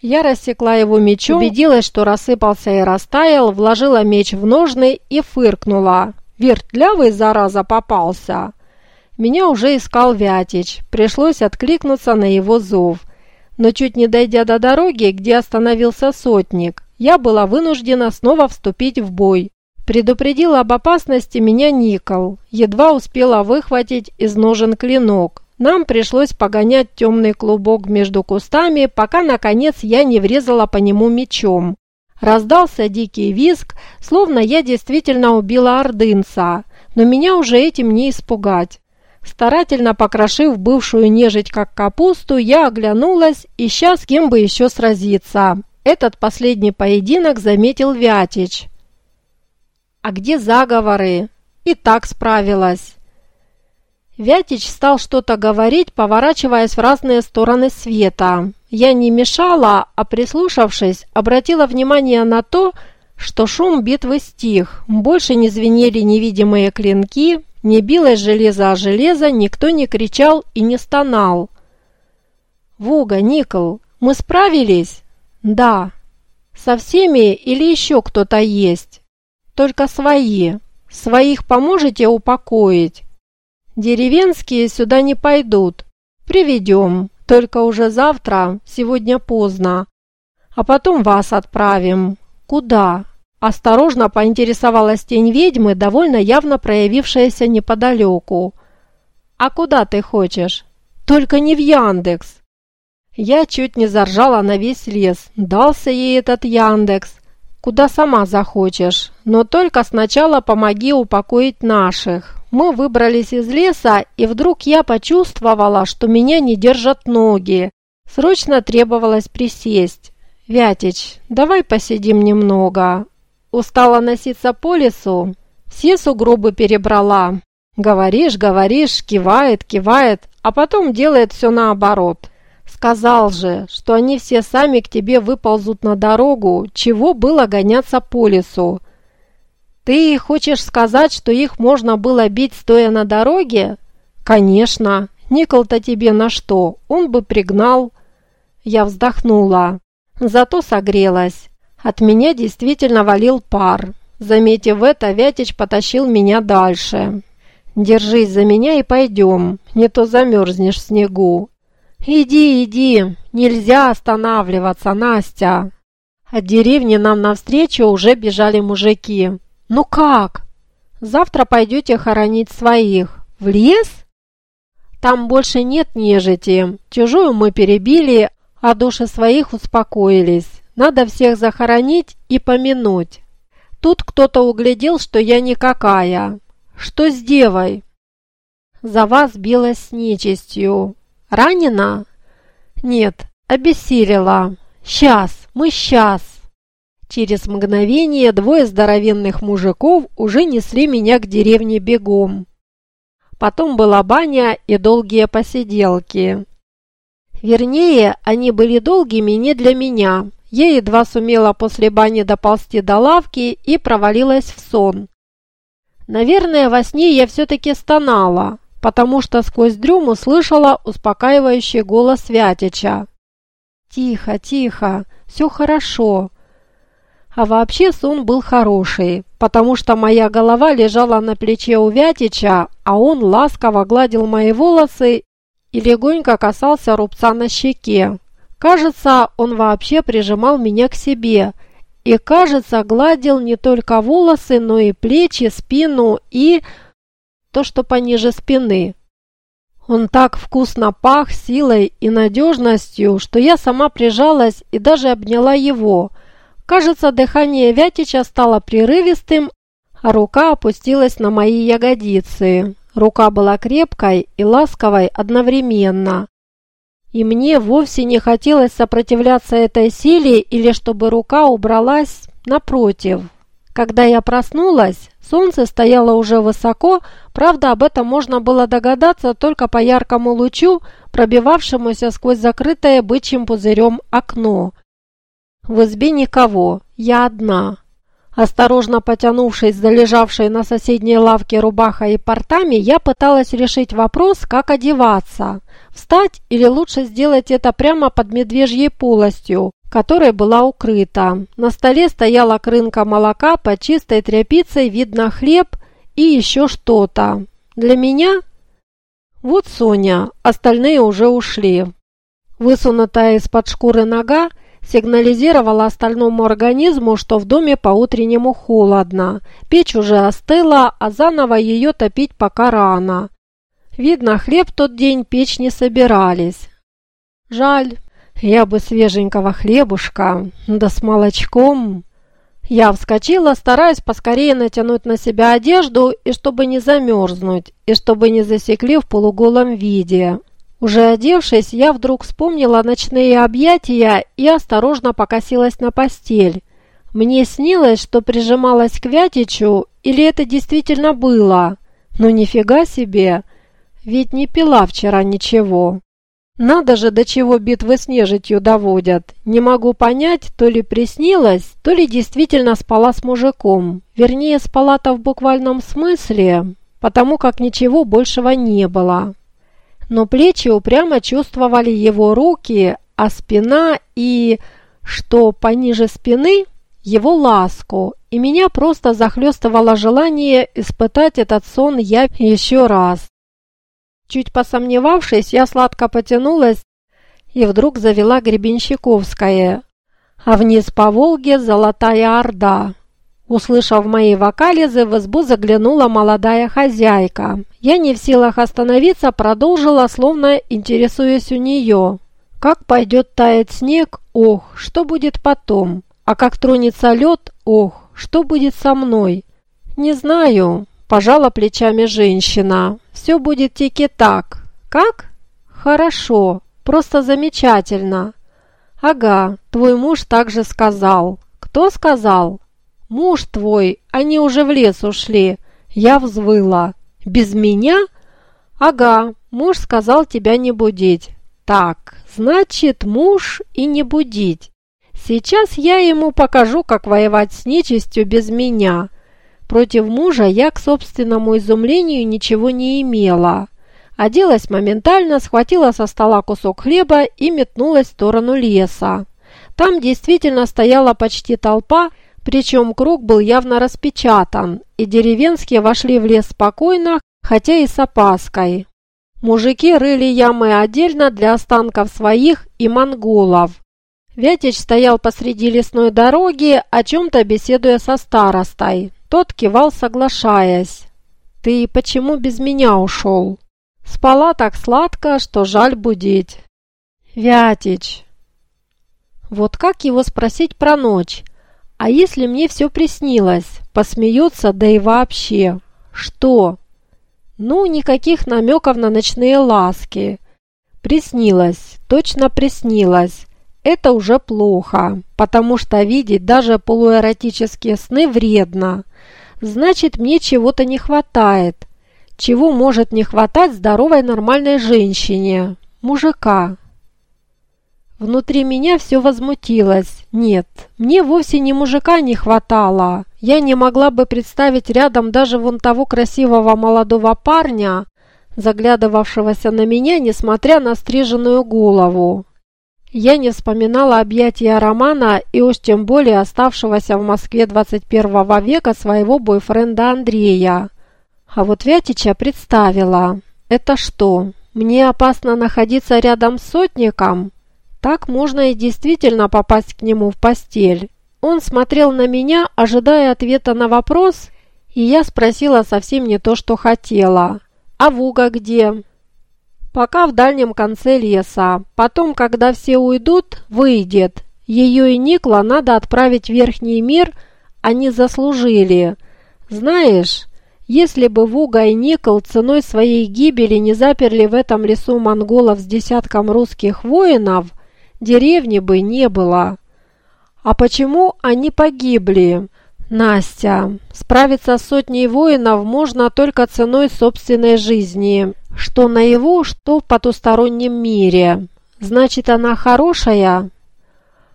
Я рассекла его мечом, убедилась, что рассыпался и растаял, вложила меч в ножны и фыркнула. Вертлявый, зараза, попался. Меня уже искал Вятич, пришлось откликнуться на его зов. Но чуть не дойдя до дороги, где остановился сотник, я была вынуждена снова вступить в бой. Предупредил об опасности меня Никол, едва успела выхватить из ножен клинок. Нам пришлось погонять темный клубок между кустами, пока, наконец, я не врезала по нему мечом. Раздался дикий визг, словно я действительно убила ордынца, но меня уже этим не испугать. Старательно покрошив бывшую нежить как капусту, я оглянулась, ища с кем бы еще сразиться. Этот последний поединок заметил Вятич. «А где заговоры?» «И так справилась». Вятич стал что-то говорить, поворачиваясь в разные стороны света. Я не мешала, а прислушавшись, обратила внимание на то, что шум битвы стих. Больше не звенели невидимые клинки, не билось железо о железо, никто не кричал и не стонал. «Вуга, Никол, мы справились?» «Да». «Со всеми или еще кто-то есть?» «Только свои. Своих поможете упокоить?» «Деревенские сюда не пойдут. Приведем, только уже завтра, сегодня поздно. А потом вас отправим. Куда?» Осторожно поинтересовалась тень ведьмы, довольно явно проявившаяся неподалеку. «А куда ты хочешь?» «Только не в Яндекс!» Я чуть не заржала на весь лес. Дался ей этот Яндекс. Куда сама захочешь. Но только сначала помоги упокоить наших. Мы выбрались из леса, и вдруг я почувствовала, что меня не держат ноги. Срочно требовалось присесть. «Вятич, давай посидим немного. Устала носиться по лесу, все сугробы перебрала. Говоришь, говоришь, кивает, кивает, а потом делает все наоборот. Сказал же, что они все сами к тебе выползут на дорогу, чего было гоняться по лесу. Ты хочешь сказать, что их можно было бить стоя на дороге? Конечно, Никол-то тебе на что, он бы пригнал. Я вздохнула, зато согрелась. От меня действительно валил пар. Заметив это, Вятич потащил меня дальше. «Держись за меня и пойдем, не то замерзнешь в снегу». «Иди, иди, нельзя останавливаться, Настя!» От деревни нам навстречу уже бежали мужики. «Ну как? Завтра пойдете хоронить своих. В лес?» «Там больше нет нежити. Чужую мы перебили, а души своих успокоились. Надо всех захоронить и помянуть. Тут кто-то углядел, что я никакая. Что с девой? За вас билась с нечистью. Ранена? Нет, обессилила. Сейчас, мы сейчас. Через мгновение двое здоровенных мужиков уже несли меня к деревне бегом. Потом была баня и долгие посиделки. Вернее, они были долгими не для меня, я едва сумела после бани доползти до лавки и провалилась в сон. Наверное, во сне я все-таки стонала, потому что сквозь дрему слышала успокаивающий голос Вятича. «Тихо, тихо, все хорошо». А вообще сон был хороший, потому что моя голова лежала на плече у Вятича, а он ласково гладил мои волосы и легонько касался рубца на щеке. Кажется, он вообще прижимал меня к себе и, кажется, гладил не только волосы, но и плечи, спину и то, что пониже спины. Он так вкусно пах силой и надежностью, что я сама прижалась и даже обняла его. Кажется, дыхание Вятича стало прерывистым, а рука опустилась на мои ягодицы. Рука была крепкой и ласковой одновременно. И мне вовсе не хотелось сопротивляться этой силе или чтобы рука убралась напротив. Когда я проснулась, солнце стояло уже высоко, правда, об этом можно было догадаться только по яркому лучу, пробивавшемуся сквозь закрытое бычьим пузырем окно. В избе никого, я одна. Осторожно потянувшись за лежавшей на соседней лавке рубахой и портами, я пыталась решить вопрос, как одеваться. Встать или лучше сделать это прямо под медвежьей полостью, которой была укрыта. На столе стояла крынка молока, под чистой тряпицей видно хлеб и еще что-то. Для меня? Вот Соня, остальные уже ушли. Высунутая из-под шкуры нога сигнализировала остальному организму, что в доме по-утреннему холодно. Печь уже остыла, а заново ее топить пока рано. Видно, хлеб тот день печь не собирались. Жаль, я бы свеженького хлебушка, да с молочком. Я вскочила, стараясь поскорее натянуть на себя одежду, и чтобы не замерзнуть, и чтобы не засекли в полуголом виде. Уже одевшись, я вдруг вспомнила ночные объятия и осторожно покосилась на постель. Мне снилось, что прижималась к Вятичу, или это действительно было? Ну нифига себе! Ведь не пила вчера ничего. Надо же, до чего битвы с нежитью доводят. Не могу понять, то ли приснилось, то ли действительно спала с мужиком. Вернее, спала-то в буквальном смысле, потому как ничего большего не было. Но плечи упрямо чувствовали его руки, а спина и, что пониже спины, его ласку, и меня просто захлестывало желание испытать этот сон я еще раз. Чуть посомневавшись, я сладко потянулась и вдруг завела Гребенщиковская, а вниз по Волге Золотая Орда. Услышав мои вокализы, в избу заглянула молодая хозяйка. Я не в силах остановиться, продолжила, словно интересуясь у нее. Как пойдет таять снег, ох, что будет потом? А как тронется лед, ох, что будет со мной? Не знаю, Пожала плечами женщина. «Все будет тики-так. Как? Хорошо. Просто замечательно. Ага, твой муж также сказал. Кто сказал? Муж твой. Они уже в лес ушли. Я взвыла. Без меня? Ага, муж сказал тебя не будить. Так, значит, муж и не будить. Сейчас я ему покажу, как воевать с нечистью без меня». Против мужа я, к собственному изумлению, ничего не имела. Оделась моментально, схватила со стола кусок хлеба и метнулась в сторону леса. Там действительно стояла почти толпа, причем круг был явно распечатан, и деревенские вошли в лес спокойно, хотя и с опаской. Мужики рыли ямы отдельно для останков своих и монголов. Вятич стоял посреди лесной дороги, о чем-то беседуя со старостой. Тот кивал, соглашаясь. «Ты почему без меня ушел? Спала так сладко, что жаль будить». «Вятич!» Вот как его спросить про ночь? А если мне все приснилось? Посмеется, да и вообще. Что? Ну, никаких намеков на ночные ласки. Приснилось, точно приснилось. Это уже плохо, потому что видеть даже полуэротические сны вредно. Значит, мне чего-то не хватает. Чего может не хватать здоровой нормальной женщине? Мужика. Внутри меня все возмутилось. Нет, мне вовсе не мужика не хватало. Я не могла бы представить рядом даже вон того красивого молодого парня, заглядывавшегося на меня, несмотря на стриженную голову. Я не вспоминала объятия Романа и уж тем более оставшегося в Москве 21 века своего бойфренда Андрея. А вот Вятича представила. Это что, мне опасно находиться рядом с сотником? Так можно и действительно попасть к нему в постель. Он смотрел на меня, ожидая ответа на вопрос, и я спросила совсем не то, что хотела. «А Вуга где?» Пока в дальнем конце леса. Потом, когда все уйдут, выйдет. Ее и Никла надо отправить в Верхний мир, они заслужили. Знаешь, если бы Вуга и Никол ценой своей гибели не заперли в этом лесу монголов с десятком русских воинов, деревни бы не было. А почему они погибли? Настя, справиться с сотней воинов можно только ценой собственной жизни что наяву, что в потустороннем мире. Значит, она хорошая?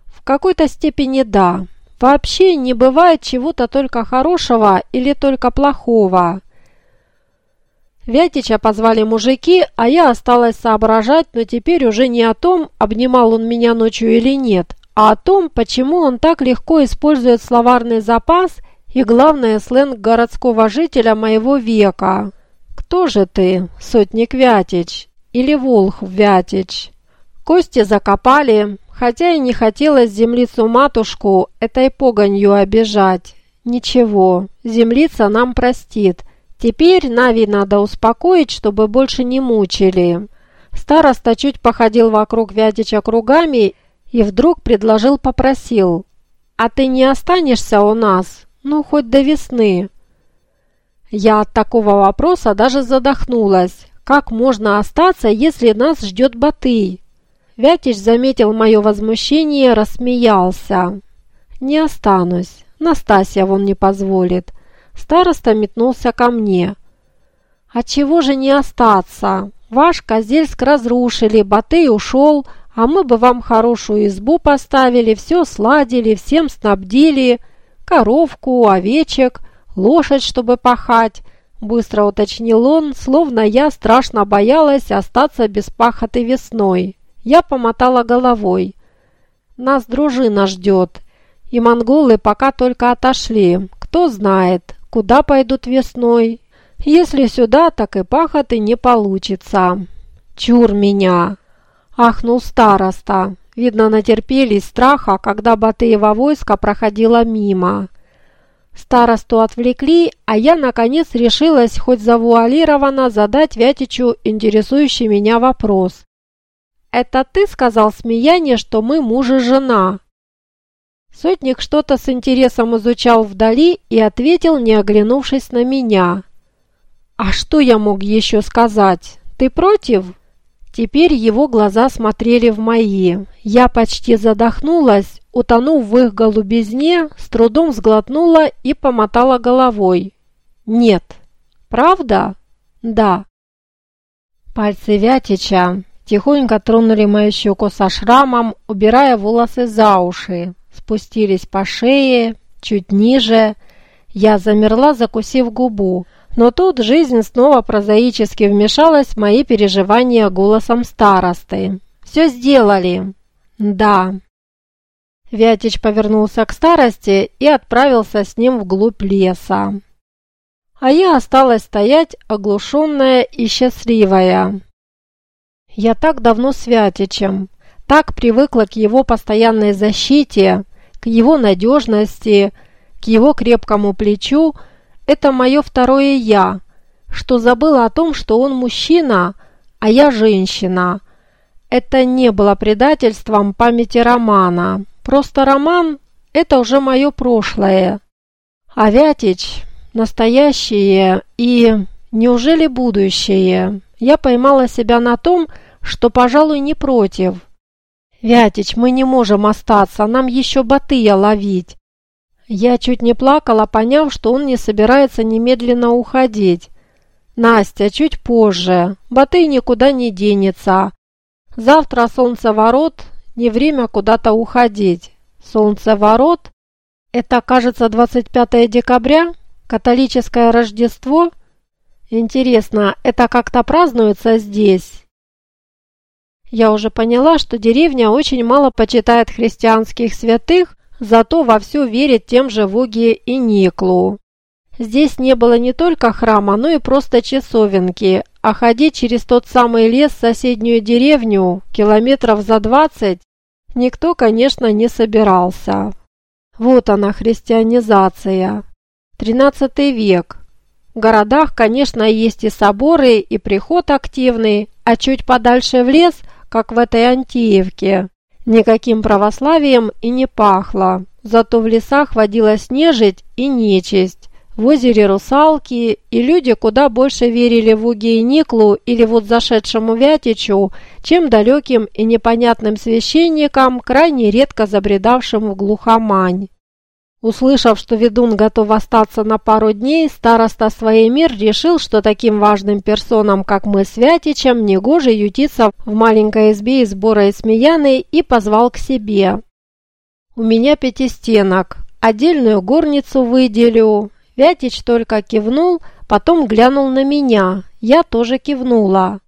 В какой-то степени да. Вообще не бывает чего-то только хорошего или только плохого. Вятича позвали мужики, а я осталась соображать, но теперь уже не о том, обнимал он меня ночью или нет, а о том, почему он так легко использует словарный запас и, главное, сленг городского жителя моего века. «Кто же ты, сотник Вятич? Или Волх Вятич?» Кости закопали, хотя и не хотелось землицу-матушку этой погонью обижать. Ничего, землица нам простит – Теперь Нави надо успокоить, чтобы больше не мучили. Староста чуть походил вокруг Вятича кругами и вдруг предложил, попросил. «А ты не останешься у нас? Ну, хоть до весны». Я от такого вопроса даже задохнулась. Как можно остаться, если нас ждет Батый? Вятич заметил мое возмущение, рассмеялся. «Не останусь. Настасья вон не позволит. Староста метнулся ко мне. «А чего же не остаться? Ваш Козельск разрушили, Батый ушел, а мы бы вам хорошую избу поставили, все сладили, всем снабдили, коровку, овечек, лошадь, чтобы пахать». Быстро уточнил он, словно я страшно боялась остаться без пахоты весной. Я помотала головой. «Нас дружина ждет, и монголы пока только отошли. Кто знает, куда пойдут весной. Если сюда, так и пахоты не получится. Чур меня!» Ахнул староста. Видно, натерпелись страха, когда Батыева войско проходило мимо. Старосту отвлекли, а я, наконец, решилась хоть завуалированно задать Вятичу интересующий меня вопрос. «Это ты сказал смеяние, что мы муж и жена?» Сотник что-то с интересом изучал вдали и ответил, не оглянувшись на меня. «А что я мог еще сказать? Ты против?» Теперь его глаза смотрели в мои. Я почти задохнулась, утонув в их голубизне, с трудом сглотнула и помотала головой. «Нет». «Правда?» «Да». Пальцы Вятича тихонько тронули мою щеку со шрамом, убирая волосы за уши спустились по шее, чуть ниже. Я замерла, закусив губу. Но тут жизнь снова прозаически вмешалась в мои переживания голосом старосты. «Все сделали». «Да». Вятич повернулся к старости и отправился с ним вглубь леса. А я осталась стоять, оглушенная и счастливая. Я так давно с Вятичем, так привыкла к его постоянной защите, к его надежности, к его крепкому плечу, это мое второе «я», что забыла о том, что он мужчина, а я женщина. Это не было предательством памяти романа. Просто роман – это уже мое прошлое. А Вятич – настоящее и, неужели будущее? Я поймала себя на том, что, пожалуй, не против – «Вятич, мы не можем остаться, нам еще Батыя ловить». Я чуть не плакала, поняв, что он не собирается немедленно уходить. «Настя, чуть позже. Батый никуда не денется. Завтра солнцеворот, не время куда-то уходить. Солнцеворот? Это, кажется, 25 декабря? Католическое Рождество? Интересно, это как-то празднуется здесь?» Я уже поняла, что деревня очень мало почитает христианских святых, зато вовсю верит тем же Воге и Никлу. Здесь не было не только храма, но и просто часовенки, а ходить через тот самый лес в соседнюю деревню, километров за двадцать, никто, конечно, не собирался. Вот она, христианизация. Тринадцатый век. В городах, конечно, есть и соборы, и приход активный, а чуть подальше в лес – как в этой Антиевке. Никаким православием и не пахло, зато в лесах водилась нежить и нечисть. В озере русалки, и люди куда больше верили в Уги и Никлу или вот зашедшему Вятичу, чем далеким и непонятным священникам, крайне редко забредавшим в глухомань. Услышав, что ведун готов остаться на пару дней, староста своей мир решил, что таким важным персонам, как мы с Вятичем, негоже ютиться в маленькой избе из Бора и Смеяны и позвал к себе. «У меня пятистенок, отдельную горницу выделю». Вятич только кивнул, потом глянул на меня. Я тоже кивнула.